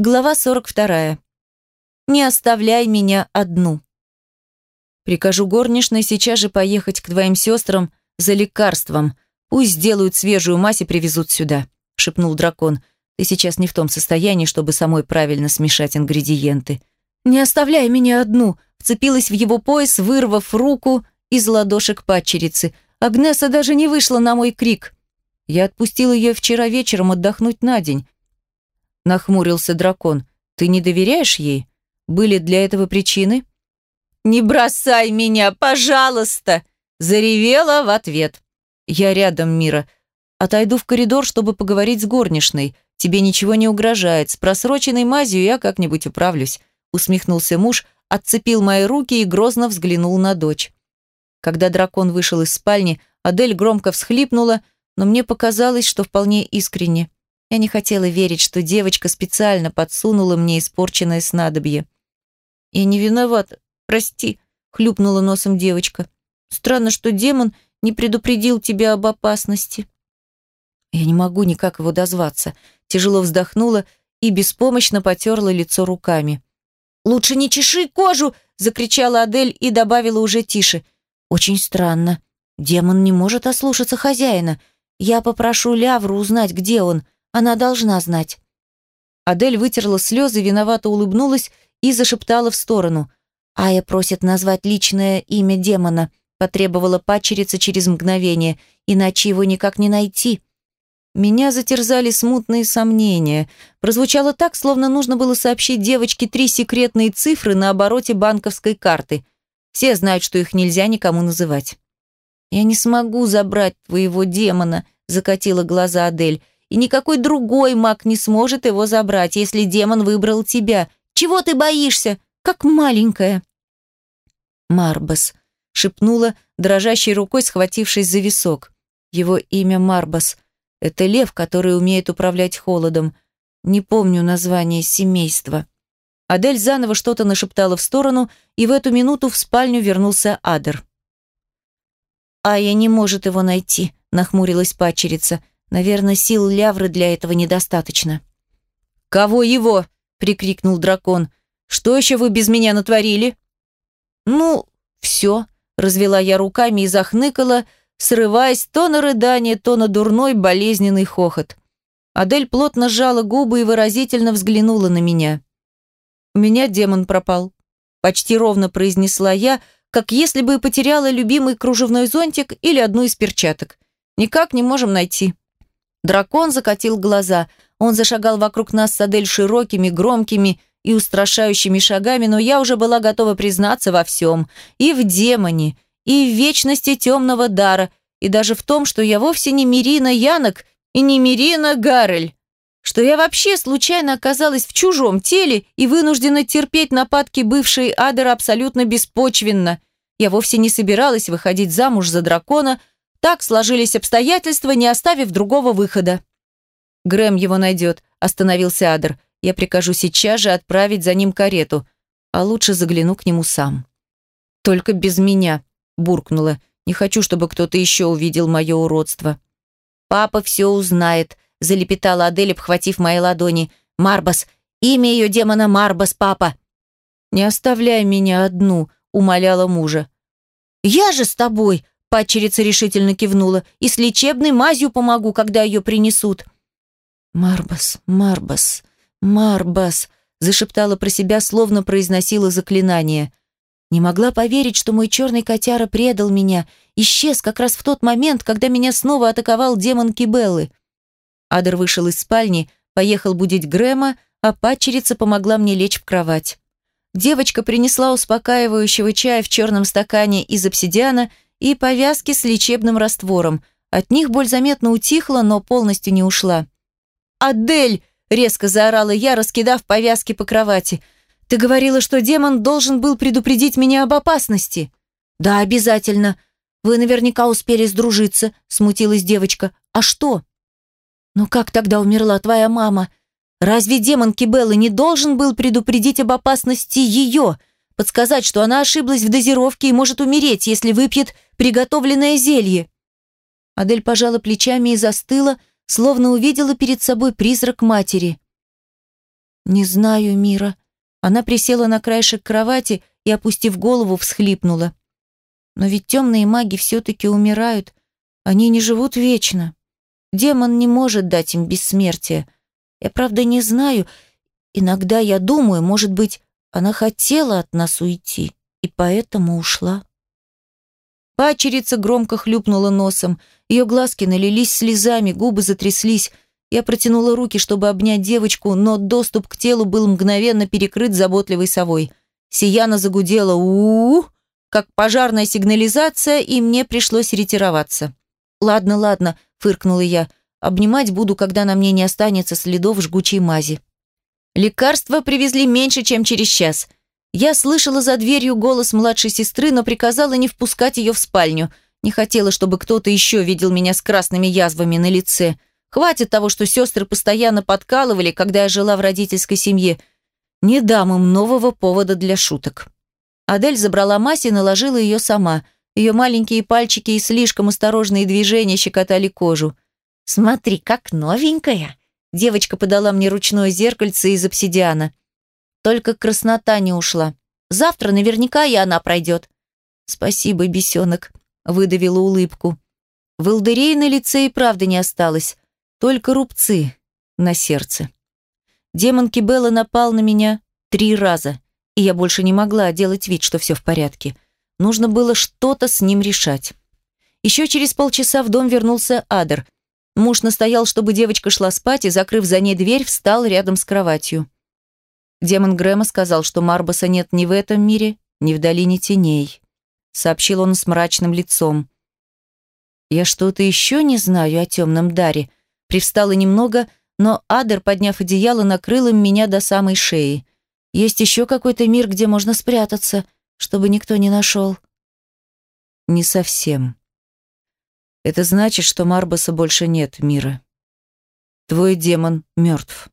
Глава 42. Не оставляй меня одну. Прикажу горничной сейчас же поехать к твоим сестрам за лекарством. Пусть сделают свежую мазь и привезут сюда, шепнул дракон. Ты сейчас не в том состоянии, чтобы самой правильно смешать ингредиенты. Не оставляй меня одну, вцепилась в его пояс, вырвав руку из ладошек падчерицы. Агнеса даже не вышла на мой крик. Я отпустил ее вчера вечером отдохнуть на день. Нахмурился дракон. Ты не доверяешь ей? Были для этого причины? «Не бросай меня, пожалуйста!» Заревела в ответ. «Я рядом, Мира. Отойду в коридор, чтобы поговорить с горничной. Тебе ничего не угрожает. С просроченной мазью я как-нибудь управлюсь», усмехнулся муж, отцепил мои руки и грозно взглянул на дочь. Когда дракон вышел из спальни, Адель громко всхлипнула, но мне показалось, что вполне искренне. Я не хотела верить, что девочка специально подсунула мне испорченное снадобье. «Я не виновата, прости», — хлюпнула носом девочка. «Странно, что демон не предупредил тебя об опасности». Я не могу никак его дозваться. Тяжело вздохнула и беспомощно потерла лицо руками. «Лучше не чеши кожу!» — закричала Адель и добавила уже тише. «Очень странно. Демон не может ослушаться хозяина. Я попрошу Лявру узнать, где он. Она должна знать». Адель вытерла слезы, виновато улыбнулась и зашептала в сторону. «Ая просит назвать личное имя демона», потребовала падчерица через мгновение, «иначе его никак не найти». Меня затерзали смутные сомнения. Прозвучало так, словно нужно было сообщить девочке три секретные цифры на обороте банковской карты. Все знают, что их нельзя никому называть. «Я не смогу забрать твоего демона», — закатила глаза Адель. «И никакой другой маг не сможет его забрать, если демон выбрал тебя. Чего ты боишься? Как маленькая». «Марбас», — шепнула, дрожащей рукой схватившись за висок. «Его имя Марбас. Это лев, который умеет управлять холодом. Не помню название семейства». Адель заново что-то нашептала в сторону, и в эту минуту в спальню вернулся Адер. «Ая не может его найти», — нахмурилась падчерица. «Наверное, сил лявры для этого недостаточно». «Кого его?» — прикрикнул дракон. «Что еще вы без меня натворили?» «Ну, все», — развела я руками и захныкала, срываясь то на рыдание, то на дурной болезненный хохот. Адель плотно сжала губы и выразительно взглянула на меня. «У меня демон пропал», — почти ровно произнесла я, — как если бы потеряла любимый кружевной зонтик или одну из перчаток. Никак не можем найти. Дракон закатил глаза. Он зашагал вокруг нас с Адель широкими, громкими и устрашающими шагами, но я уже была готова признаться во всем. И в демоне, и в вечности темного дара, и даже в том, что я вовсе не Мирина Янок и не Мирина Гарель что я вообще случайно оказалась в чужом теле и вынуждена терпеть нападки бывшей Адера абсолютно беспочвенно. Я вовсе не собиралась выходить замуж за дракона, так сложились обстоятельства, не оставив другого выхода. Грэм его найдет, остановился Адер. Я прикажу сейчас же отправить за ним карету, а лучше загляну к нему сам. Только без меня, буркнула. Не хочу, чтобы кто-то еще увидел мое уродство. Папа все узнает, залепетала Адель, обхватив мои ладони. «Марбас! Имя ее демона Марбас, папа!» «Не оставляй меня одну», — умоляла мужа. «Я же с тобой!» — падчерица решительно кивнула. «И с лечебной мазью помогу, когда ее принесут». «Марбас, Марбас, Марбас!» — зашептала про себя, словно произносила заклинание. Не могла поверить, что мой черный котяра предал меня, исчез как раз в тот момент, когда меня снова атаковал демон Кибеллы. Адер вышел из спальни, поехал будить Грэма, а падчерица помогла мне лечь в кровать. Девочка принесла успокаивающего чая в черном стакане из обсидиана и повязки с лечебным раствором. От них боль заметно утихла, но полностью не ушла. «Адель!» — резко заорала я, раскидав повязки по кровати. «Ты говорила, что демон должен был предупредить меня об опасности». «Да, обязательно. Вы наверняка успели сдружиться», — смутилась девочка. «А что?» «Но как тогда умерла твоя мама? Разве демон Кибеллы не должен был предупредить об опасности ее, подсказать, что она ошиблась в дозировке и может умереть, если выпьет приготовленное зелье?» Адель пожала плечами и застыла, словно увидела перед собой призрак матери. «Не знаю, Мира». Она присела на краешек кровати и, опустив голову, всхлипнула. «Но ведь темные маги все-таки умирают. Они не живут вечно. Демон не может дать им бессмертие. Я, правда, не знаю. Иногда я думаю, может быть, она хотела от нас уйти и поэтому ушла». Пачерица громко хлюпнула носом. Ее глазки налились слезами, губы затряслись. Я протянула руки, чтобы обнять девочку, но доступ к телу был мгновенно перекрыт заботливой совой. Сияна загудела у, -у, -у как пожарная сигнализация, и мне пришлось ретироваться. «Ладно, ладно», — фыркнула я. «Обнимать буду, когда на мне не останется следов жгучей мази». Лекарства привезли меньше, чем через час. Я слышала за дверью голос младшей сестры, но приказала не впускать ее в спальню. Не хотела, чтобы кто-то еще видел меня с красными язвами на лице. Хватит того, что сестры постоянно подкалывали, когда я жила в родительской семье. Не дам им нового повода для шуток. Адель забрала мазь и наложила ее сама. Ее маленькие пальчики и слишком осторожные движения щекотали кожу. «Смотри, как новенькая!» Девочка подала мне ручное зеркальце из обсидиана. Только краснота не ушла. Завтра наверняка и она пройдет. Спасибо, бесенок, выдавила улыбку. Волдырей на лице и правда не осталось. Только рубцы на сердце. Демон Кибелла напал на меня три раза, и я больше не могла делать вид, что все в порядке. Нужно было что-то с ним решать. Еще через полчаса в дом вернулся Адер. Муж настоял, чтобы девочка шла спать, и, закрыв за ней дверь, встал рядом с кроватью. Демон Грэма сказал, что Марбаса нет ни в этом мире, ни в долине теней. Сообщил он с мрачным лицом. Я что-то еще не знаю о темном даре. Привстала немного, но Адер, подняв одеяло, накрыл им меня до самой шеи. Есть еще какой-то мир, где можно спрятаться, чтобы никто не нашел. Не совсем. Это значит, что Марбаса больше нет мира. Твой демон мертв.